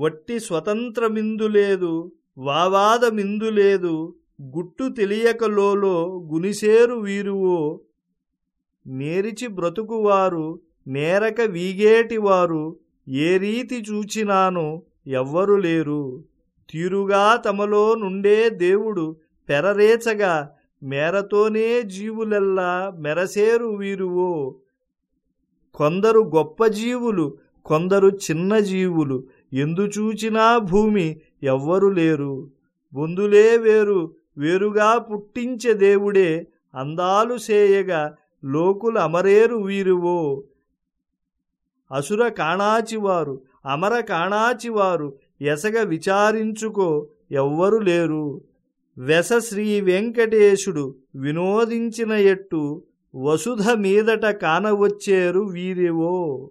వట్టి స్వతంత్రమిందు లేదు వావాదమిందు లేదు గుట్టు తెలియకలోలో గునిసేరు వీరువో. నేరిచి బ్రతుకువారు నేరక వీగేటివారు ఏ రీతి చూచినాను ఎవ్వరు లేరు. తీరుగా తమలో నుండే దేవుడు పెరరేచగా మేరతోనే జీవులెల్లా మెరసేరు వీరువో. కొందరు గొప్ప జీవులు కొందరు చిన్న జీవులు ఎందుచూచినా భూమి ఎవ్వరు లేరు. బొందులే వేరు వేరుగా పుట్టించే దేవుడే అందాలు సేయగా లోకులు అమరేరు వీరువో. అసుర కాణాచివారు అమర కాణాచివారు ఎసగ విచారించుకో ఎవ్వరు లేరు. వెస శ్రీ వెంకటేశుడు వినోదించిన ఎట్టు వసుధ మీదట కానవచ్చేరు వీరివో.